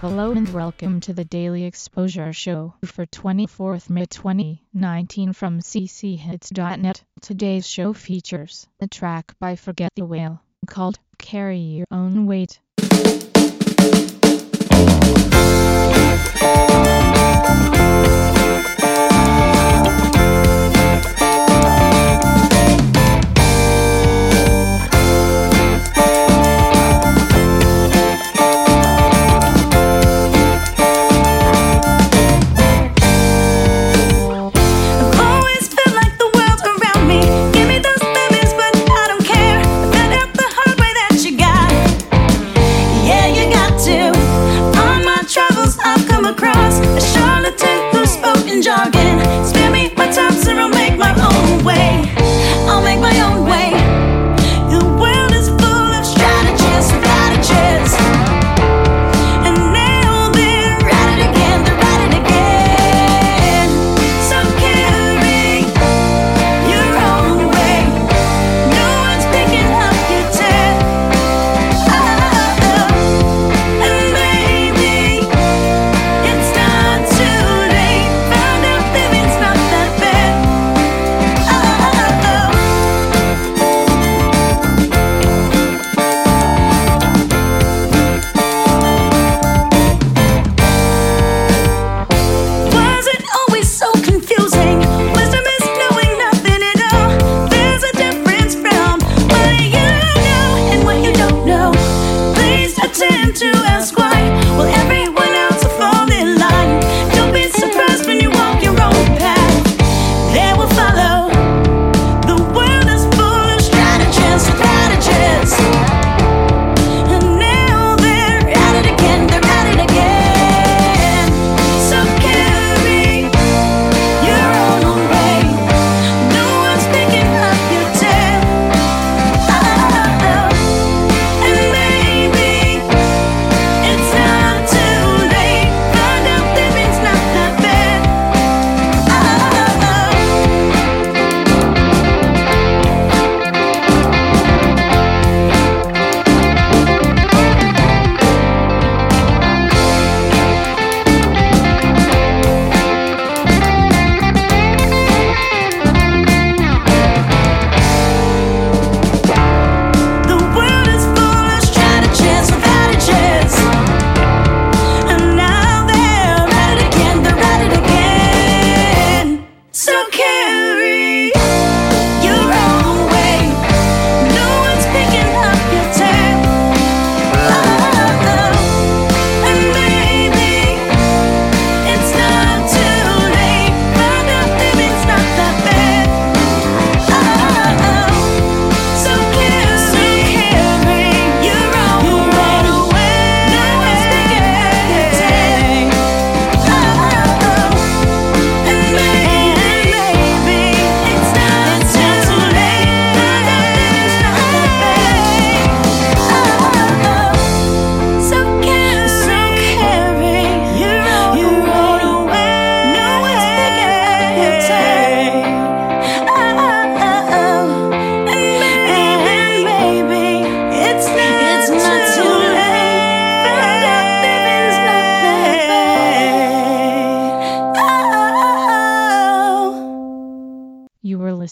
Hello and welcome to the Daily Exposure Show for 24th May 2019 from cchits.net. Today's show features a track by Forget the Whale called Carry Your Own Weight.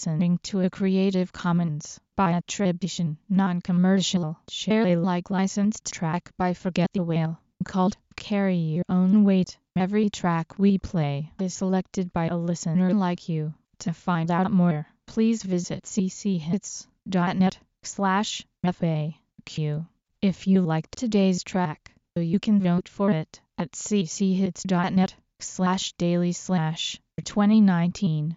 listening to a Creative Commons by attribution, non-commercial, share Alike licensed track by Forget the Whale, called Carry Your Own Weight. Every track we play is selected by a listener like you. To find out more, please visit cchits.net slash FAQ. If you liked today's track, you can vote for it at cchits.net slash daily slash 2019.